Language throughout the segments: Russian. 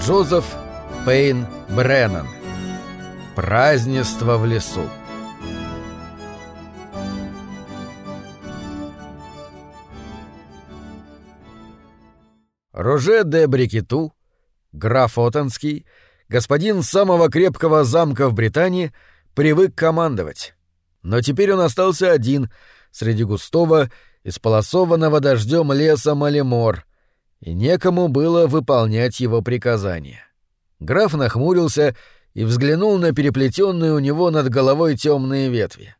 Джозеф Пейн Бреннан. Празднество в лесу. Роже де Брикету, граф Отонский, господин самого крепкого замка в Британии, привык командовать. Но теперь он остался один среди густого, исполосованного дождем леса Малимор, и некому было выполнять его приказания. Граф нахмурился и взглянул на переплетенные у него над головой темные ветви.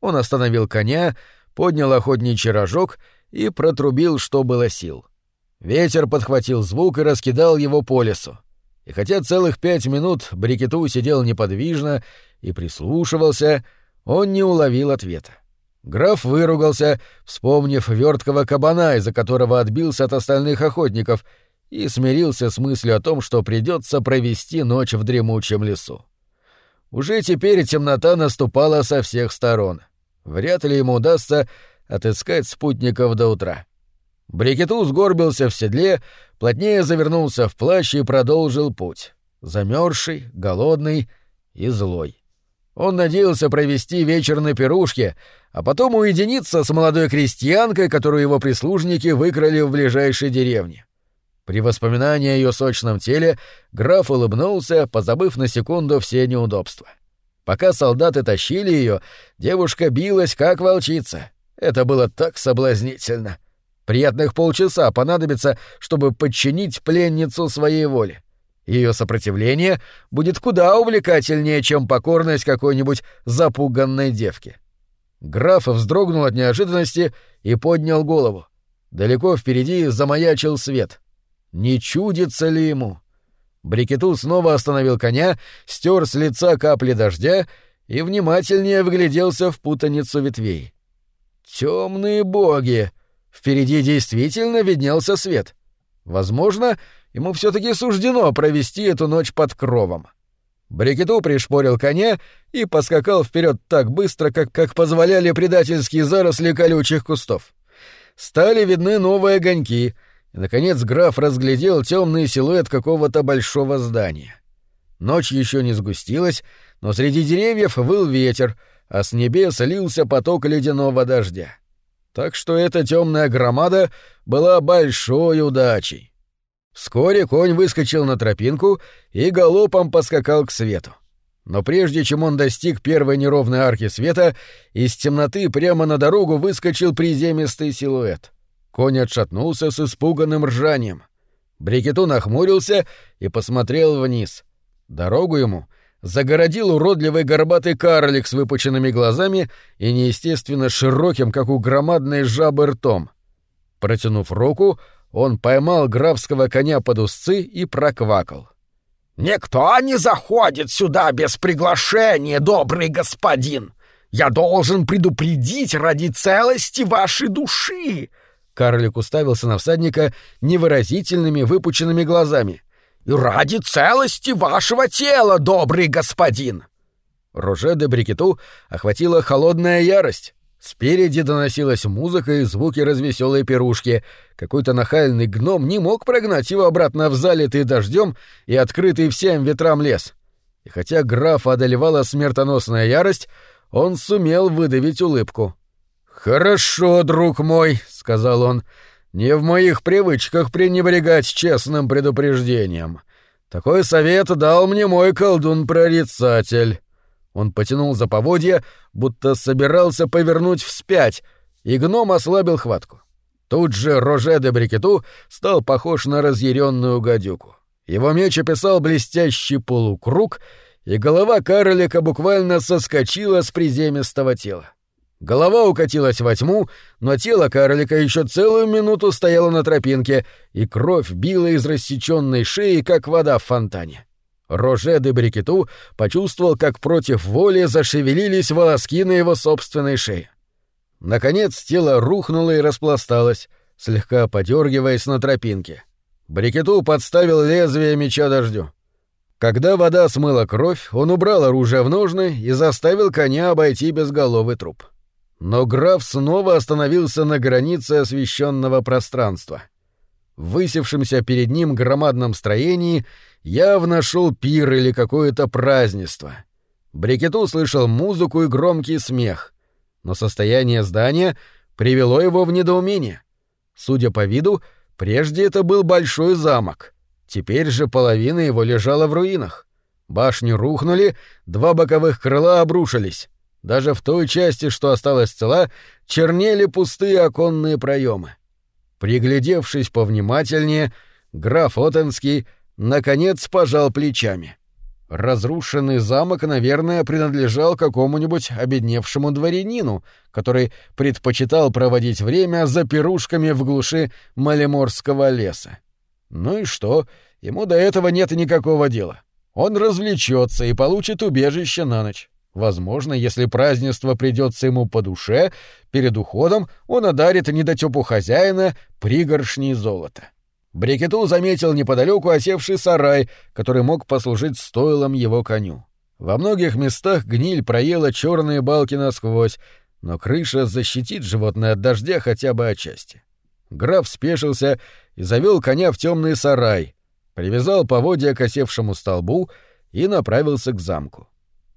Он остановил коня, поднял охотничий рожок и протрубил, что было сил. Ветер подхватил звук и раскидал его по лесу. И хотя целых пять минут Брикету сидел неподвижно и прислушивался, он не уловил ответа. Граф выругался, вспомнив верткого кабана, из-за которого отбился от остальных охотников, и смирился с мыслью о том, что придется провести ночь в дремучем лесу. Уже теперь темнота наступала со всех сторон. Вряд ли ему удастся отыскать спутников до утра. Брикету сгорбился в седле, плотнее завернулся в плащ и продолжил путь. Замерзший, голодный и злой. Он надеялся провести вечер на пирушке, а потом уединиться с молодой крестьянкой, которую его прислужники выкрали в ближайшей деревне. При воспоминании о ее сочном теле граф улыбнулся, позабыв на секунду все неудобства. Пока солдаты тащили ее, девушка билась, как волчица. Это было так соблазнительно. Приятных полчаса понадобится, чтобы подчинить пленницу своей воле. Ее сопротивление будет куда увлекательнее, чем покорность какой-нибудь запуганной девки. Граф вздрогнул от неожиданности и поднял голову. Далеко впереди замаячил свет. Не чудится ли ему? Брикету снова остановил коня, стер с лица капли дождя и внимательнее вгляделся в путаницу ветвей. Темные боги! Впереди действительно виднелся свет. Возможно, ему все-таки суждено провести эту ночь под кровом. Брикету пришпорил коня и поскакал вперед так быстро, как, как позволяли предательские заросли колючих кустов. Стали видны новые огоньки, и, наконец, граф разглядел темный силуэт какого-то большого здания. Ночь еще не сгустилась, но среди деревьев выл ветер, а с небес лился поток ледяного дождя. Так что эта темная громада была большой удачей. Вскоре конь выскочил на тропинку и галопом поскакал к свету. Но прежде чем он достиг первой неровной арки света, из темноты прямо на дорогу выскочил приземистый силуэт. Конь отшатнулся с испуганным ржанием. Брикету нахмурился и посмотрел вниз. Дорогу ему загородил уродливый горбатый карлик с выпученными глазами и неестественно широким, как у громадной жабы, ртом. Протянув руку, он поймал графского коня под узцы и проквакал. «Никто не заходит сюда без приглашения, добрый господин! Я должен предупредить ради целости вашей души!» Карлик уставился на всадника невыразительными выпученными глазами. «И ради целости вашего тела, добрый господин!» Роже де Брикету охватила холодная ярость. Спереди доносилась музыка и звуки развеселой пирушки. Какой-то нахальный гном не мог прогнать его обратно в залитый дождем и открытый всем ветрам лес. И хотя графа одолевала смертоносная ярость, он сумел выдавить улыбку. «Хорошо, друг мой», — сказал он, — «не в моих привычках пренебрегать честным предупреждением. Такой совет дал мне мой колдун-прорицатель». Он потянул за поводья, будто собирался повернуть вспять, и гном ослабил хватку. Тут же Роже де Брикету стал похож на разъяренную гадюку. Его меч описал блестящий полукруг, и голова карлика буквально соскочила с приземистого тела. Голова укатилась во тьму, но тело карлика еще целую минуту стояло на тропинке, и кровь била из рассеченной шеи, как вода в фонтане. Роже де Брикету почувствовал, как против воли зашевелились волоски на его собственной шее. Наконец тело рухнуло и распласталось, слегка подергиваясь на тропинке. Брикету подставил лезвие меча дождю. Когда вода смыла кровь, он убрал оружие в ножны и заставил коня обойти безголовый труп. Но граф снова остановился на границе освещенного пространства — в высевшемся перед ним громадном строении явно шел пир или какое-то празднество. Брикету слышал музыку и громкий смех, но состояние здания привело его в недоумение. Судя по виду, прежде это был большой замок. Теперь же половина его лежала в руинах. Башни рухнули, два боковых крыла обрушились. Даже в той части, что осталась цела, чернели пустые оконные проемы. Приглядевшись повнимательнее, граф Отенский наконец пожал плечами. Разрушенный замок, наверное, принадлежал какому-нибудь обедневшему дворянину, который предпочитал проводить время за пирушками в глуши Малиморского леса. Ну и что? Ему до этого нет никакого дела. Он развлечется и получит убежище на ночь. Возможно, если празднество придется ему по душе, перед уходом он одарит недотепу хозяина пригоршней золота. Брикету заметил неподалеку осевший сарай, который мог послужить стойлом его коню. Во многих местах гниль проела черные балки насквозь, но крыша защитит животное от дождя хотя бы отчасти. Граф спешился и завел коня в темный сарай, привязал поводья к осевшему столбу и направился к замку.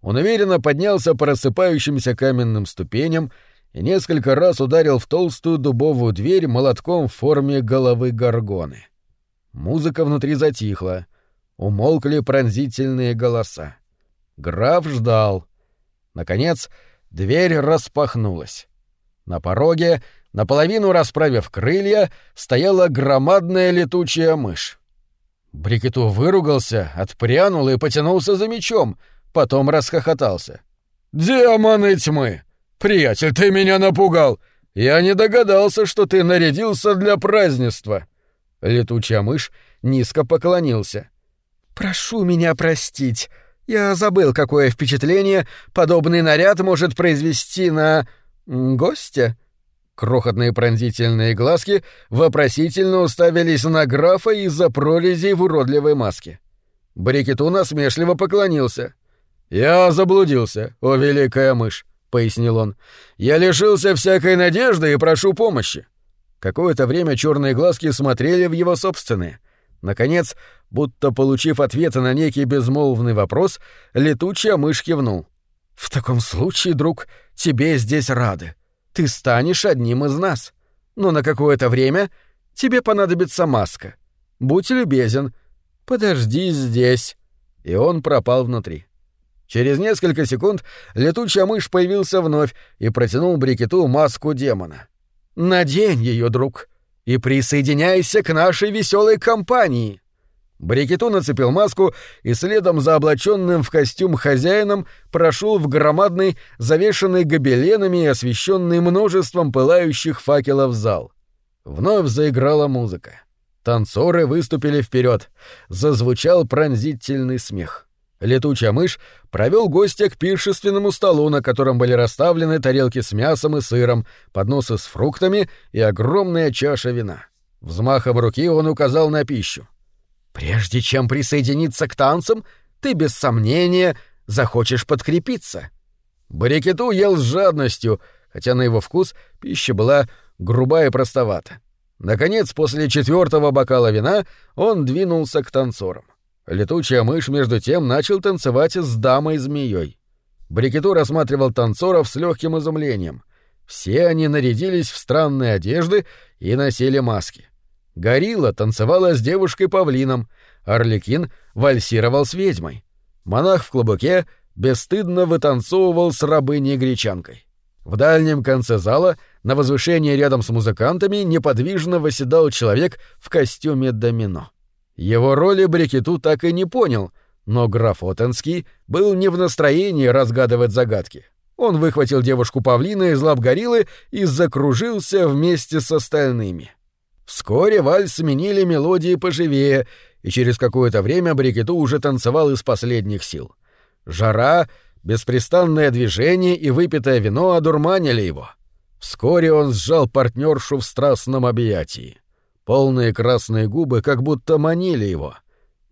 Он уверенно поднялся по рассыпающимся каменным ступеням и несколько раз ударил в толстую дубовую дверь молотком в форме головы горгоны. Музыка внутри затихла. Умолкли пронзительные голоса. Граф ждал. Наконец, дверь распахнулась. На пороге, наполовину расправив крылья, стояла громадная летучая мышь. Брикету выругался, отпрянул и потянулся за мечом — потом расхохотался. «Демоны тьмы! Приятель, ты меня напугал! Я не догадался, что ты нарядился для празднества!» Летучая мышь низко поклонился. «Прошу меня простить. Я забыл, какое впечатление подобный наряд может произвести на... гостя». Крохотные пронзительные глазки вопросительно уставились на графа из-за прорезей в уродливой маске. Брикету насмешливо поклонился. «Я заблудился, о великая мышь», — пояснил он. «Я лишился всякой надежды и прошу помощи». Какое-то время черные глазки смотрели в его собственные. Наконец, будто получив ответ на некий безмолвный вопрос, летучая мышь кивнул. «В таком случае, друг, тебе здесь рады. Ты станешь одним из нас. Но на какое-то время тебе понадобится маска. Будь любезен, подожди здесь». И он пропал внутри. Через несколько секунд летучая мышь появился вновь и протянул Брикету маску демона. «Надень ее, друг, и присоединяйся к нашей веселой компании!» Брикету нацепил маску и следом за облаченным в костюм хозяином прошел в громадный, завешенный гобеленами и освещенный множеством пылающих факелов зал. Вновь заиграла музыка. Танцоры выступили вперед. Зазвучал пронзительный смех. Летучая мышь провел гостя к пиршественному столу, на котором были расставлены тарелки с мясом и сыром, подносы с фруктами и огромная чаша вина. Взмахом руки он указал на пищу. «Прежде чем присоединиться к танцам, ты без сомнения захочешь подкрепиться». Барикету ел с жадностью, хотя на его вкус пища была грубая и простовата. Наконец, после четвертого бокала вина он двинулся к танцорам. Летучая мышь, между тем, начал танцевать с дамой-змеей. Брикету рассматривал танцоров с легким изумлением. Все они нарядились в странные одежды и носили маски. Горилла танцевала с девушкой-павлином, Орликин вальсировал с ведьмой. Монах в клобуке бесстыдно вытанцовывал с рабыней-гречанкой. В дальнем конце зала, на возвышении рядом с музыкантами, неподвижно восседал человек в костюме домино. Его роли Брикету так и не понял, но граф Отенский был не в настроении разгадывать загадки. Он выхватил девушку павлина из лап гориллы и закружился вместе с остальными. Вскоре вальс сменили мелодии поживее, и через какое-то время Брикету уже танцевал из последних сил. Жара, беспрестанное движение и выпитое вино одурманили его. Вскоре он сжал партнершу в страстном объятии. Полные красные губы как будто манили его.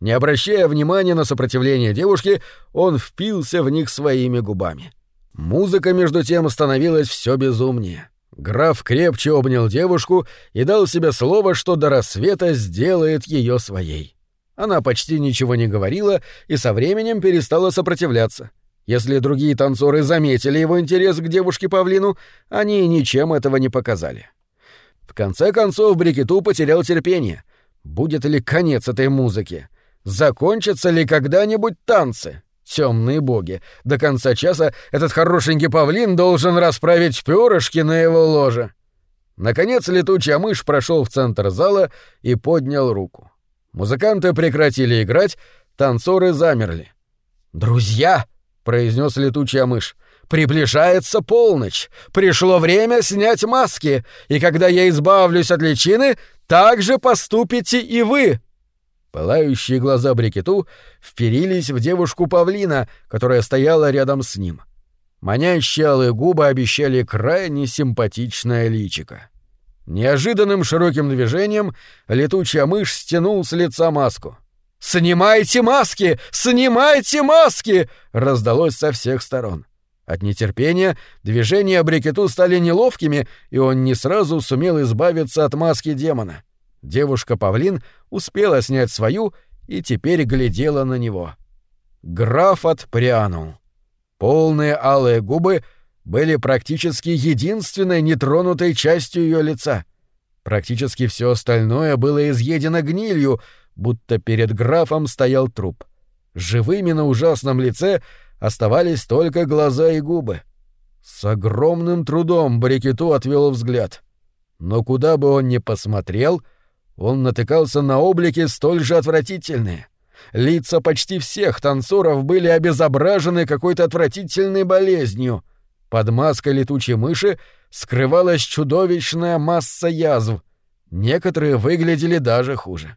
Не обращая внимания на сопротивление девушки, он впился в них своими губами. Музыка, между тем, становилась все безумнее. Граф крепче обнял девушку и дал себе слово, что до рассвета сделает ее своей. Она почти ничего не говорила и со временем перестала сопротивляться. Если другие танцоры заметили его интерес к девушке-павлину, они ничем этого не показали. В конце концов Брикету потерял терпение. Будет ли конец этой музыки? Закончатся ли когда-нибудь танцы? Темные боги. До конца часа этот хорошенький павлин должен расправить перышки на его ложе. Наконец летучая мышь прошел в центр зала и поднял руку. Музыканты прекратили играть, танцоры замерли. «Друзья!» — произнес летучая мышь. «Приближается полночь. Пришло время снять маски, и когда я избавлюсь от личины, так же поступите и вы!» Пылающие глаза Брикету вперились в девушку-павлина, которая стояла рядом с ним. Манящие алые губы обещали крайне симпатичное личико. Неожиданным широким движением летучая мышь стянул с лица маску. «Снимайте маски! Снимайте маски!» раздалось со всех сторон. От нетерпения движения Брикету стали неловкими, и он не сразу сумел избавиться от маски демона. Девушка-павлин успела снять свою и теперь глядела на него. Граф отпрянул. Полные алые губы были практически единственной нетронутой частью ее лица. Практически все остальное было изъедено гнилью, будто перед графом стоял труп. Живыми на ужасном лице оставались только глаза и губы. С огромным трудом Брикету отвел взгляд. Но куда бы он ни посмотрел — он натыкался на облики столь же отвратительные. Лица почти всех танцоров были обезображены какой-то отвратительной болезнью. Под маской летучей мыши скрывалась чудовищная масса язв. Некоторые выглядели даже хуже.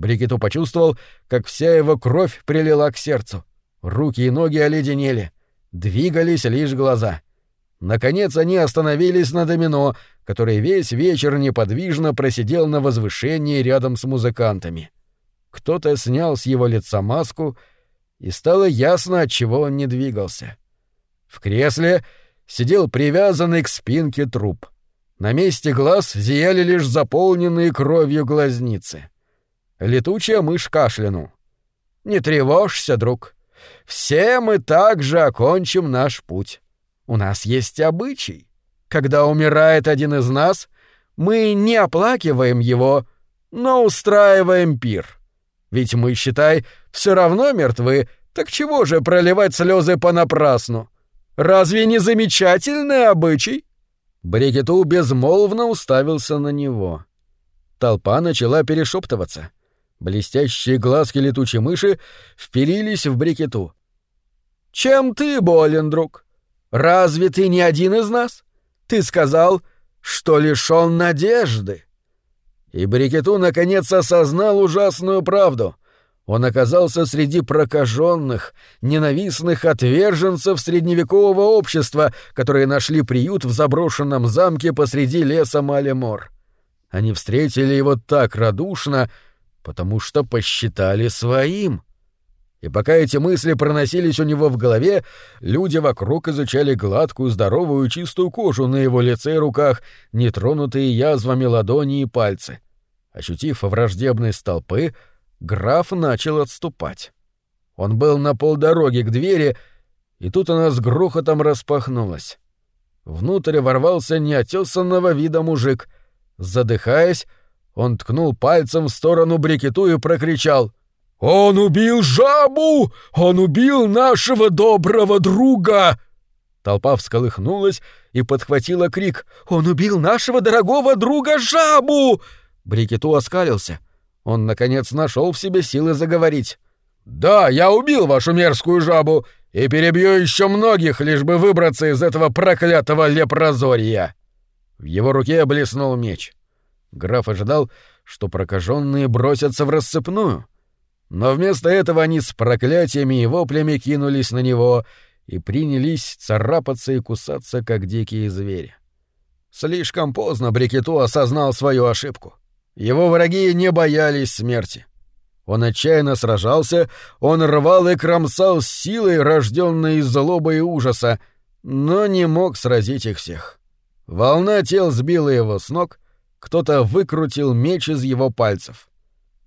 Брикету почувствовал, как вся его кровь прилила к сердцу. Руки и ноги оледенели. Двигались лишь глаза. Наконец они остановились на домино, который весь вечер неподвижно просидел на возвышении рядом с музыкантами. Кто-то снял с его лица маску, и стало ясно, от чего он не двигался. В кресле сидел привязанный к спинке труп. На месте глаз зияли лишь заполненные кровью глазницы. Летучая мышь кашлянул. «Не тревожься, друг. Все мы также окончим наш путь. У нас есть обычай. Когда умирает один из нас, мы не оплакиваем его, но устраиваем пир. Ведь мы, считай, все равно мертвы, так чего же проливать слезы понапрасну? Разве не замечательный обычай? Бригету безмолвно уставился на него. Толпа начала перешептываться. Блестящие глазки летучей мыши вперились в Брикету. «Чем ты болен, друг? Разве ты не один из нас? Ты сказал, что лишён надежды. И Брикету наконец осознал ужасную правду. Он оказался среди прокаженных, ненавистных отверженцев средневекового общества, которые нашли приют в заброшенном замке посреди леса Малемор. Они встретили его так радушно, потому что посчитали своим — и пока эти мысли проносились у него в голове, люди вокруг изучали гладкую, здоровую, чистую кожу на его лице и руках, нетронутые язвами ладони и пальцы. Ощутив враждебность толпы, граф начал отступать. Он был на полдороги к двери, и тут она с грохотом распахнулась. Внутрь ворвался неотесанного вида мужик. Задыхаясь, он ткнул пальцем в сторону Брикету и прокричал — «Он убил жабу! Он убил нашего доброго друга!» Толпа всколыхнулась и подхватила крик. «Он убил нашего дорогого друга жабу!» Брикету оскалился. Он, наконец, нашел в себе силы заговорить. «Да, я убил вашу мерзкую жабу и перебью еще многих, лишь бы выбраться из этого проклятого лепрозорья!» В его руке блеснул меч. Граф ожидал, что прокаженные бросятся в рассыпную. Но вместо этого они с проклятиями и воплями кинулись на него и принялись царапаться и кусаться, как дикие звери. Слишком поздно Брикету осознал свою ошибку. Его враги не боялись смерти. Он отчаянно сражался, он рвал и кромсал силой, рожденной из злобы и ужаса, но не мог сразить их всех. Волна тел сбила его с ног, кто-то выкрутил меч из его пальцев.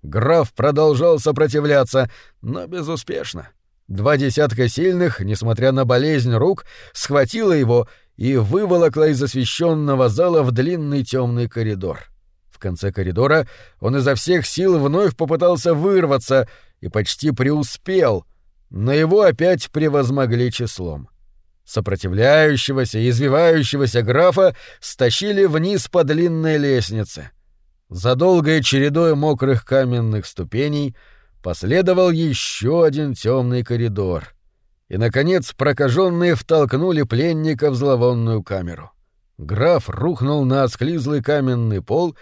Граф продолжал сопротивляться, но безуспешно. Два десятка сильных, несмотря на болезнь рук, схватило его и выволокло из освещенного зала в длинный темный коридор. В конце коридора он изо всех сил вновь попытался вырваться и почти преуспел, но его опять превозмогли числом. Сопротивляющегося и извивающегося графа стащили вниз по длинной лестнице. За долгой чередой мокрых каменных ступеней последовал еще один темный коридор. И, наконец, прокаженные втолкнули пленника в зловонную камеру. Граф рухнул на осклизлый каменный пол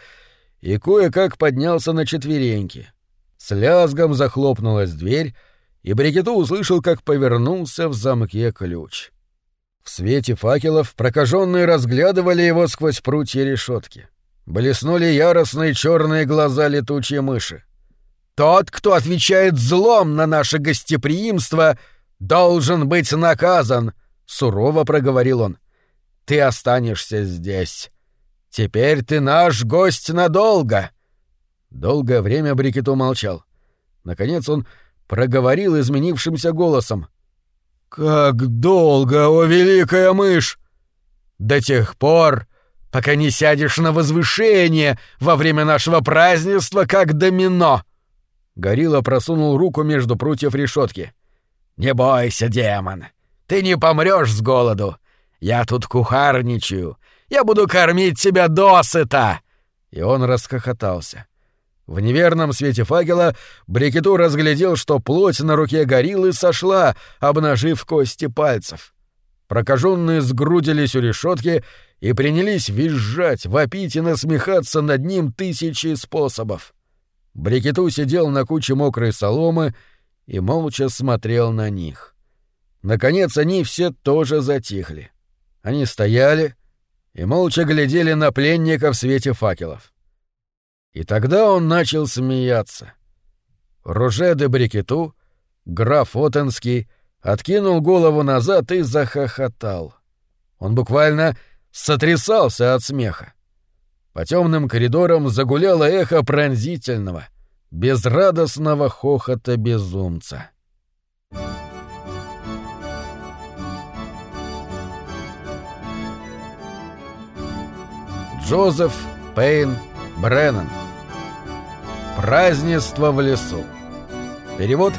и кое-как поднялся на четвереньки. С лязгом захлопнулась дверь, и Брикету услышал, как повернулся в замке ключ. В свете факелов прокаженные разглядывали его сквозь прутья решетки. Блеснули яростные черные глаза летучей мыши. «Тот, кто отвечает злом на наше гостеприимство, должен быть наказан», — сурово проговорил он. «Ты останешься здесь. Теперь ты наш гость надолго». Долгое время Брикету молчал. Наконец он проговорил изменившимся голосом. «Как долго, о великая мышь!» «До тех пор, пока не сядешь на возвышение во время нашего празднества, как домино!» Горилла просунул руку между прутьев решетки. «Не бойся, демон, ты не помрешь с голоду. Я тут кухарничаю. Я буду кормить тебя досыта!» И он расхохотался. В неверном свете факела Брикету разглядел, что плоть на руке гориллы сошла, обнажив кости пальцев. Прокаженные сгрудились у решетки и принялись визжать, вопить и насмехаться над ним тысячи способов. Брикету сидел на куче мокрой соломы и молча смотрел на них. Наконец они все тоже затихли. Они стояли и молча глядели на пленника в свете факелов. И тогда он начал смеяться. Руже де Брикету, граф Отенский, откинул голову назад и захохотал. Он буквально сотрясался от смеха. По темным коридорам загуляло эхо пронзительного, безрадостного хохота безумца. Джозеф Пейн Бреннан Празднество в лесу. Перевод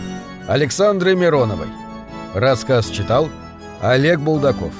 Александры Мироновой. Рассказ читал Олег Булдаков.